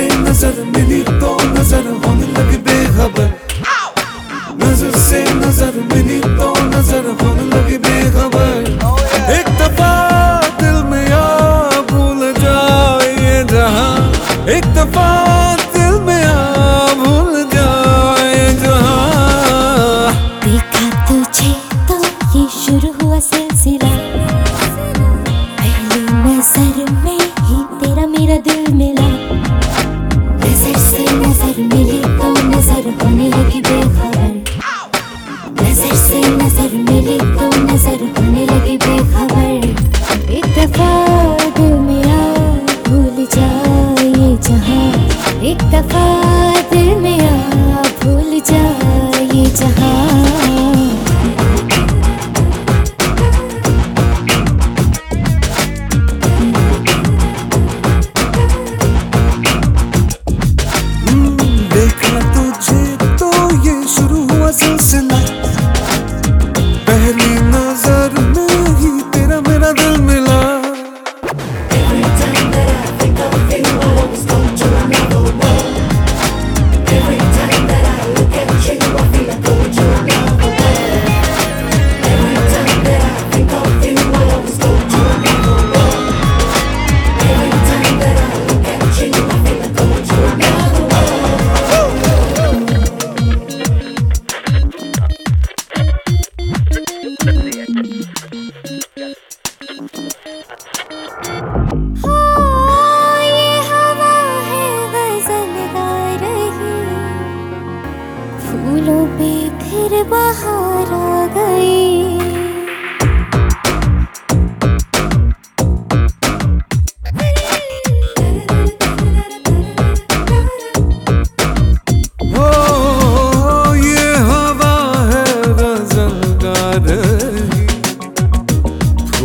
से नज़र मिली तो नज़र होने लगी बेखबर। नज़र से नज़र मिली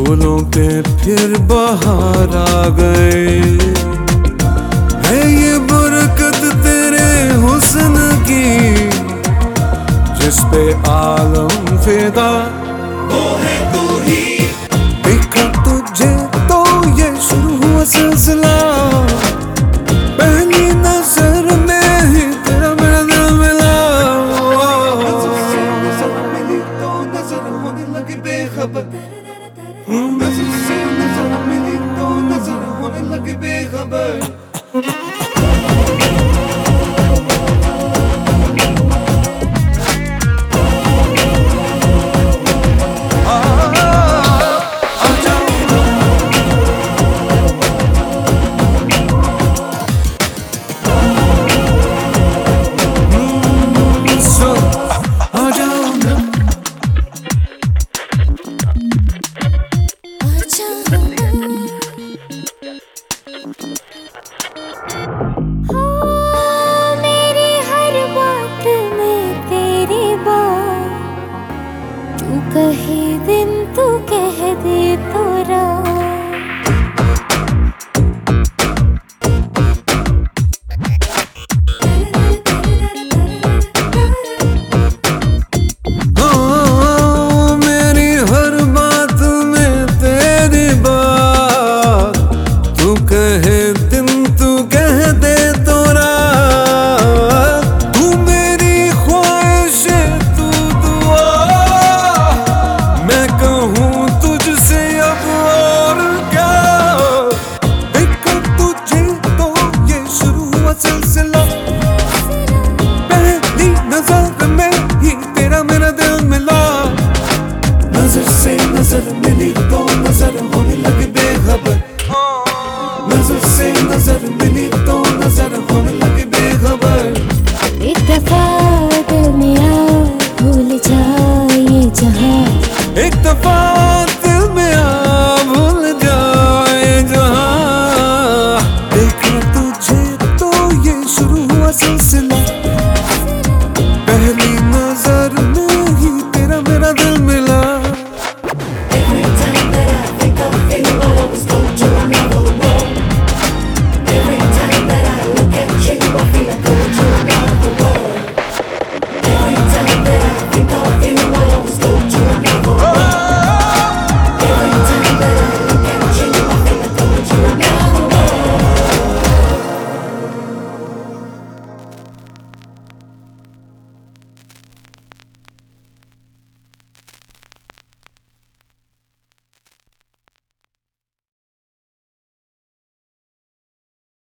फूलों पे फिर बाहर आ गए। है ये बरकत तेरे हुसन की जिस पे आलम फेदा। वो है तू ही। देखा तुझे तो ये शुरू हुआ सिलसिला। We a bird.